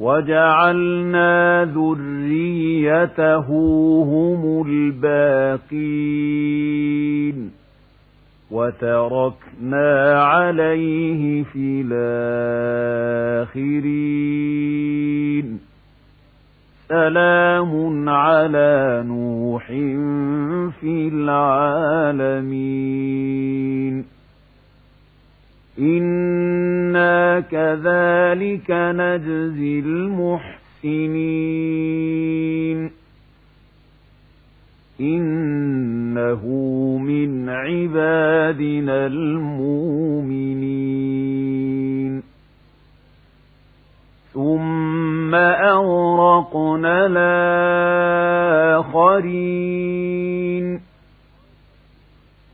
وجعلنا ذريته هم الباقين وتركنا عليه في الآخرين. سلام على نوح في العالمين. إنا كذلك نجزي المحسنين إنه من عبادنا المؤمنين ثم أغرقنا الآخرين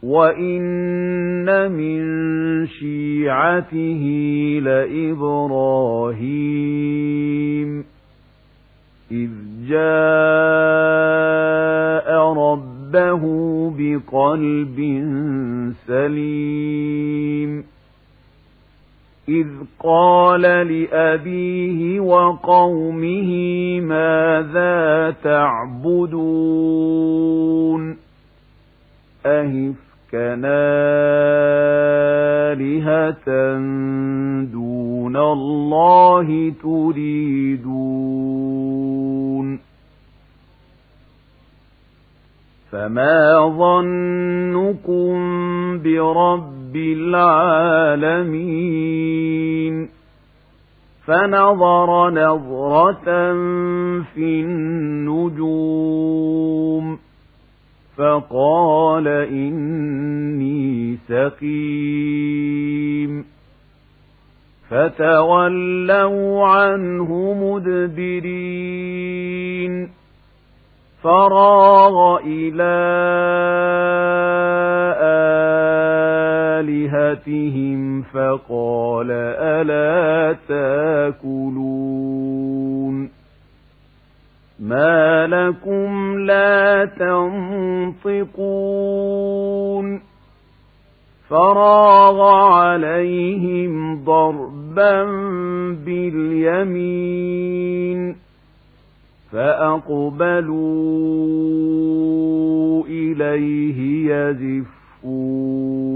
وإن من شيعته لإبراهيم إذ جاء ربه بقلب سليم إذ قال لأبيه وقومه ماذا تعبدون أهفكنا آلهة دون الله تريدون فما ظنكم برب العالمين فنظر نظرة في فقال إني سقيم. فتولوا عنه مدبرين. فراغ إلى آلهتهم فقال ألا تاكلون. ما لكم لا تنطقون فراغ عليهم ضربا باليمين فأقبلوا إليه يزفون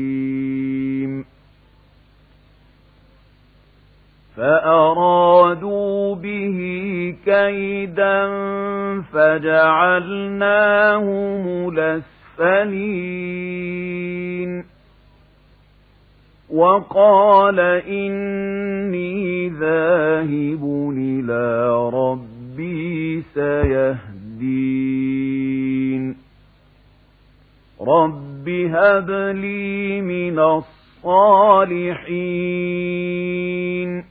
كيدا فجعلناهم الأسفلين. وقال إني ذاهب إلى ربي سيهدين. رب هب لي من الصالحين.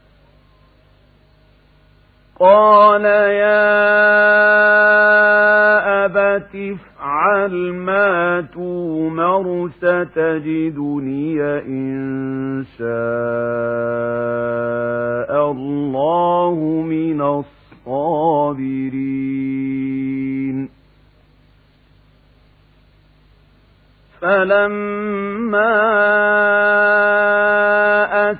قال يا أبت افعل ما تومر ستجدني إن شاء الله من الصابرين. فلما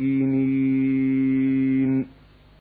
المحسنين